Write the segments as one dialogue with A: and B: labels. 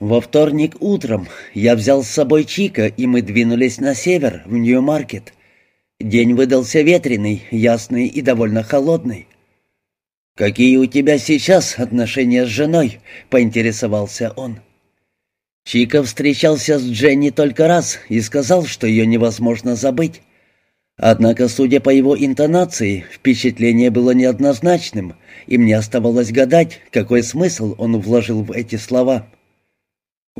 A: Во вторник утром я взял с собой Чика, и мы двинулись на север, в Нью-Маркет. День выдался ветреный, ясный и довольно холодный. «Какие у тебя сейчас отношения с женой?» — поинтересовался он. Чика встречался с Дженни только раз и сказал, что ее невозможно забыть. Однако, судя по его интонации, впечатление было неоднозначным, и мне оставалось гадать, какой смысл он вложил в эти слова.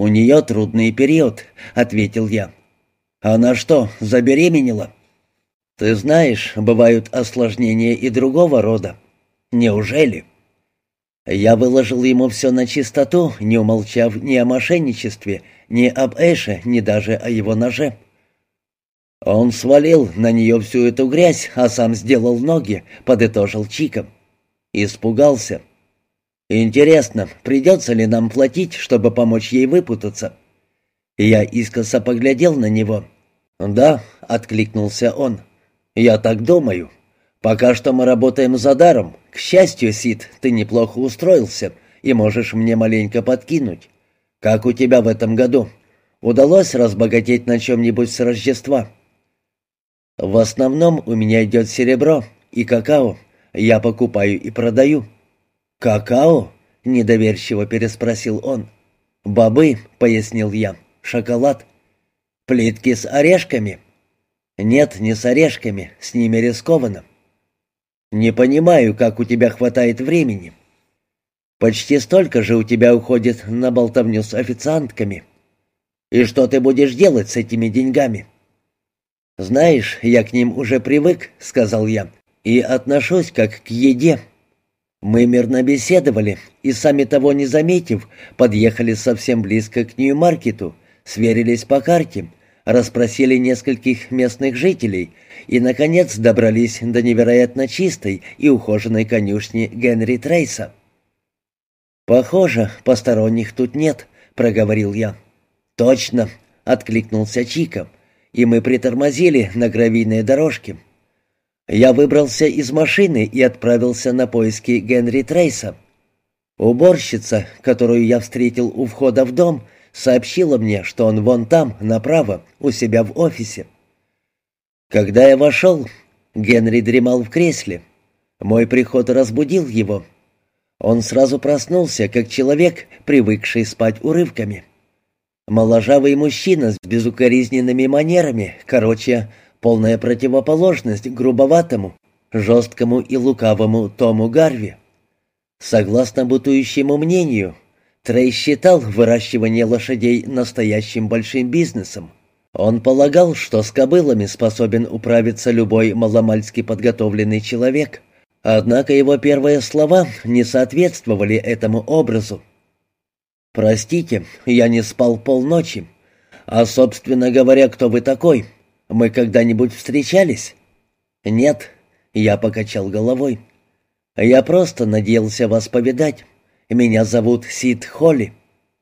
A: «У нее трудный период», — ответил я. «Она что, забеременела?» «Ты знаешь, бывают осложнения и другого рода. Неужели?» Я выложил ему все на чистоту, не умолчав ни о мошенничестве, ни об Эше, ни даже о его ноже. Он свалил на нее всю эту грязь, а сам сделал ноги, подытожил Чиком. Испугался. «Интересно, придется ли нам платить, чтобы помочь ей выпутаться?» Я искоса поглядел на него. «Да», — откликнулся он, — «я так думаю. Пока что мы работаем за даром. К счастью, Сид, ты неплохо устроился и можешь мне маленько подкинуть. Как у тебя в этом году? Удалось разбогатеть на чем-нибудь с Рождества?» «В основном у меня идет серебро и какао. Я покупаю и продаю». «Какао?» — недоверчиво переспросил он. «Бобы», — пояснил я, — «шоколад». «Плитки с орешками?» «Нет, не с орешками, с ними рискованно». «Не понимаю, как у тебя хватает времени». «Почти столько же у тебя уходит на болтовню с официантками». «И что ты будешь делать с этими деньгами?» «Знаешь, я к ним уже привык», — сказал я, — «и отношусь как к еде». Мы мирно беседовали, и, сами того не заметив, подъехали совсем близко к Нью-Маркету, сверились по карте, расспросили нескольких местных жителей и, наконец, добрались до невероятно чистой и ухоженной конюшни Генри Трейса. «Похоже, посторонних тут нет», — проговорил я. «Точно», — откликнулся Чика, и мы притормозили на гравийной дорожке. Я выбрался из машины и отправился на поиски Генри Трейса. Уборщица, которую я встретил у входа в дом, сообщила мне, что он вон там, направо, у себя в офисе. Когда я вошел, Генри дремал в кресле. Мой приход разбудил его. Он сразу проснулся, как человек, привыкший спать урывками. Моложавый мужчина с безукоризненными манерами, короче, полная противоположность грубоватому, жесткому и лукавому Тому Гарви. Согласно бытующему мнению, Трей считал выращивание лошадей настоящим большим бизнесом. Он полагал, что с кобылами способен управиться любой маломальски подготовленный человек. Однако его первые слова не соответствовали этому образу. «Простите, я не спал полночи. А, собственно говоря, кто вы такой?» Мы когда-нибудь встречались?» «Нет», — я покачал головой. «Я просто надеялся вас повидать. Меня зовут Сид Холли».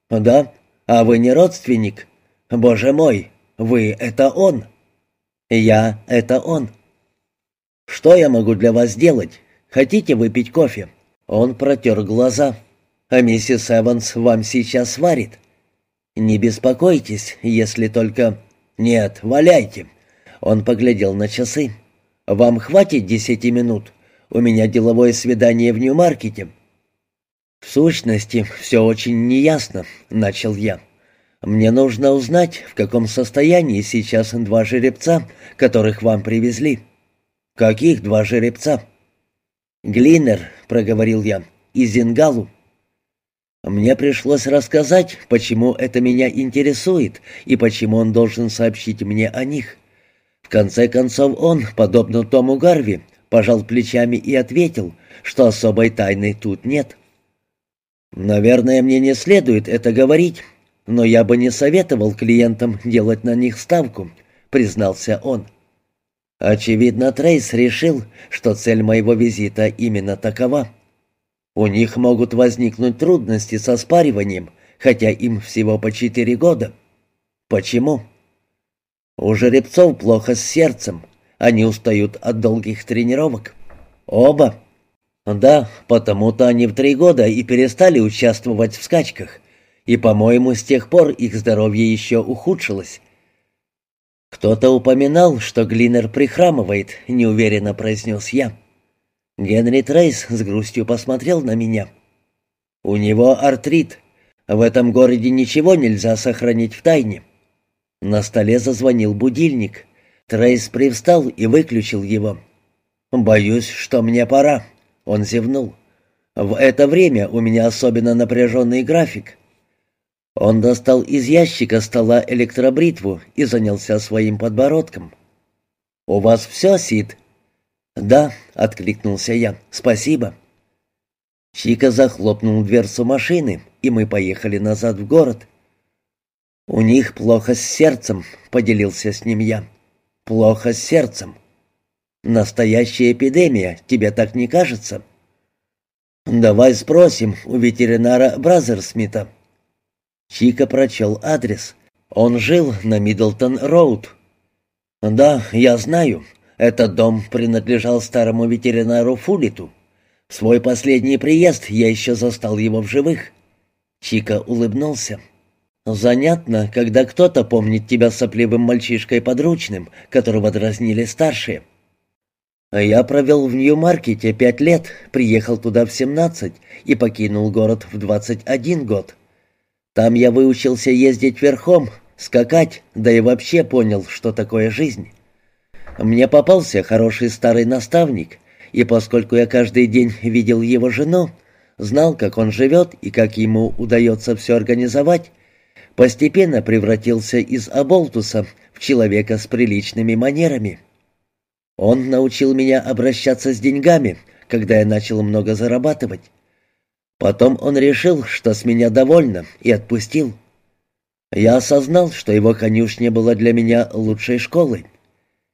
A: «Да? А вы не родственник?» «Боже мой, вы — это он!» «Я — это он». «Что я могу для вас сделать? Хотите выпить кофе?» Он протер глаза. «А миссис Эванс вам сейчас сварит?» «Не беспокойтесь, если только...» «Нет, валяйте. Он поглядел на часы. «Вам хватит десяти минут? У меня деловое свидание в Нью-Маркете». «В сущности, все очень неясно», — начал я. «Мне нужно узнать, в каком состоянии сейчас два жеребца, которых вам привезли». «Каких два жеребца?» «Глинер», — проговорил я, — «и Зингалу». Мне пришлось рассказать, почему это меня интересует и почему он должен сообщить мне о них. В конце концов он, подобно Тому Гарви, пожал плечами и ответил, что особой тайны тут нет. «Наверное, мне не следует это говорить, но я бы не советовал клиентам делать на них ставку», — признался он. Очевидно, Трейс решил, что цель моего визита именно такова. У них могут возникнуть трудности со спариванием, хотя им всего по четыре года. Почему? У жеребцов плохо с сердцем. Они устают от долгих тренировок. Оба. Да, потому-то они в три года и перестали участвовать в скачках. И, по-моему, с тех пор их здоровье еще ухудшилось. «Кто-то упоминал, что Глинер прихрамывает», — неуверенно произнес я. Генри Трейс с грустью посмотрел на меня. «У него артрит. В этом городе ничего нельзя сохранить в тайне». На столе зазвонил будильник. Трейс привстал и выключил его. «Боюсь, что мне пора», — он зевнул. «В это время у меня особенно напряженный график». Он достал из ящика стола электробритву и занялся своим подбородком. «У вас все, Сид?» «Да», — откликнулся я, — «спасибо». Чика захлопнул дверцу машины, и мы поехали назад в город. «У них плохо с сердцем», — поделился с ним я. «Плохо с сердцем». «Настоящая эпидемия, тебе так не кажется?» «Давай спросим у ветеринара Бразерсмита». Чика прочел адрес. Он жил на Миддлтон-Роуд. «Да, я знаю. Этот дом принадлежал старому ветеринару Фулиту. В свой последний приезд я еще застал его в живых». Чика улыбнулся. «Занятно, когда кто-то помнит тебя сопливым мальчишкой-подручным, которого дразнили старшие». «Я провел в Нью-Маркете пять лет, приехал туда в семнадцать и покинул город в двадцать один год. Там я выучился ездить верхом, скакать, да и вообще понял, что такое жизнь. Мне попался хороший старый наставник, и поскольку я каждый день видел его жену, знал, как он живет и как ему удается все организовать, постепенно превратился из оболтуса в человека с приличными манерами. Он научил меня обращаться с деньгами, когда я начал много зарабатывать. Потом он решил, что с меня довольно, и отпустил. Я осознал, что его конюшня была для меня лучшей школой.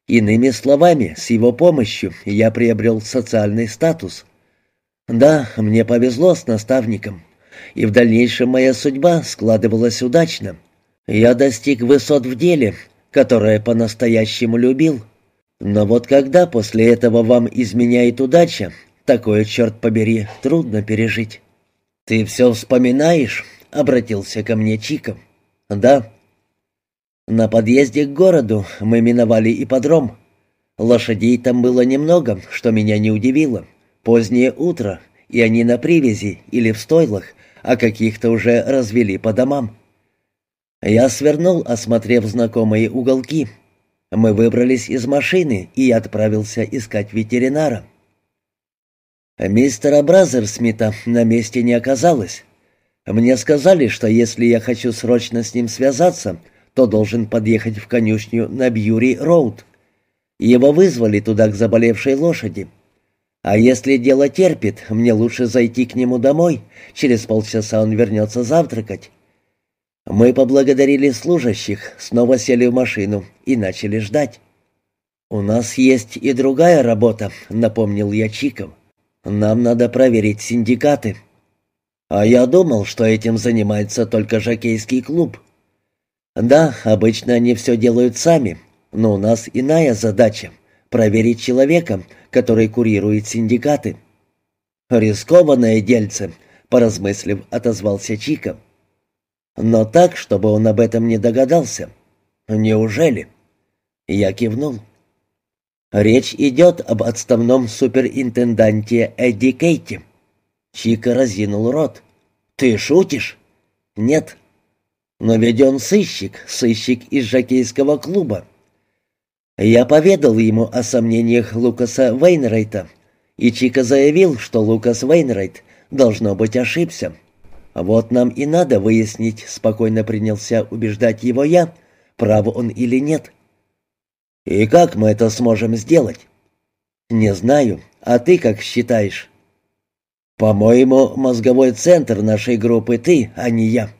A: Иными словами, с его помощью я приобрел социальный статус. Да, мне повезло с наставником и в дальнейшем моя судьба складывалась удачно. Я достиг высот в деле, которое по-настоящему любил. Но вот когда после этого вам изменяет удача, такое, черт побери, трудно пережить. «Ты все вспоминаешь?» — обратился ко мне Чиком. «Да». На подъезде к городу мы миновали ипподром. Лошадей там было немного, что меня не удивило. Позднее утро, и они на привязи или в стойлах, а каких-то уже развели по домам. Я свернул, осмотрев знакомые уголки. Мы выбрались из машины, и я отправился искать ветеринара. Мистера Бразерсмита на месте не оказалось. Мне сказали, что если я хочу срочно с ним связаться, то должен подъехать в конюшню на Бьюри-Роуд. Его вызвали туда к заболевшей лошади. А если дело терпит, мне лучше зайти к нему домой. Через полчаса он вернется завтракать. Мы поблагодарили служащих, снова сели в машину и начали ждать. «У нас есть и другая работа», — напомнил я Чиков. «Нам надо проверить синдикаты». «А я думал, что этим занимается только жокейский клуб». «Да, обычно они все делают сами, но у нас иная задача — проверить человека, который курирует синдикаты. «Рискованное дельце», — поразмыслив, отозвался Чика. «Но так, чтобы он об этом не догадался». «Неужели?» Я кивнул. «Речь идет об отставном суперинтенданте Эдди Кейти». Чика разинул рот. «Ты шутишь?» «Нет». «Но ведь он сыщик, сыщик из жокейского клуба. Я поведал ему о сомнениях Лукаса Вейнрайта, и Чика заявил, что Лукас Вейнрайт, должно быть, ошибся. Вот нам и надо выяснить, спокойно принялся убеждать его я, прав он или нет. И как мы это сможем сделать? Не знаю, а ты как считаешь? По-моему, мозговой центр нашей группы ты, а не я.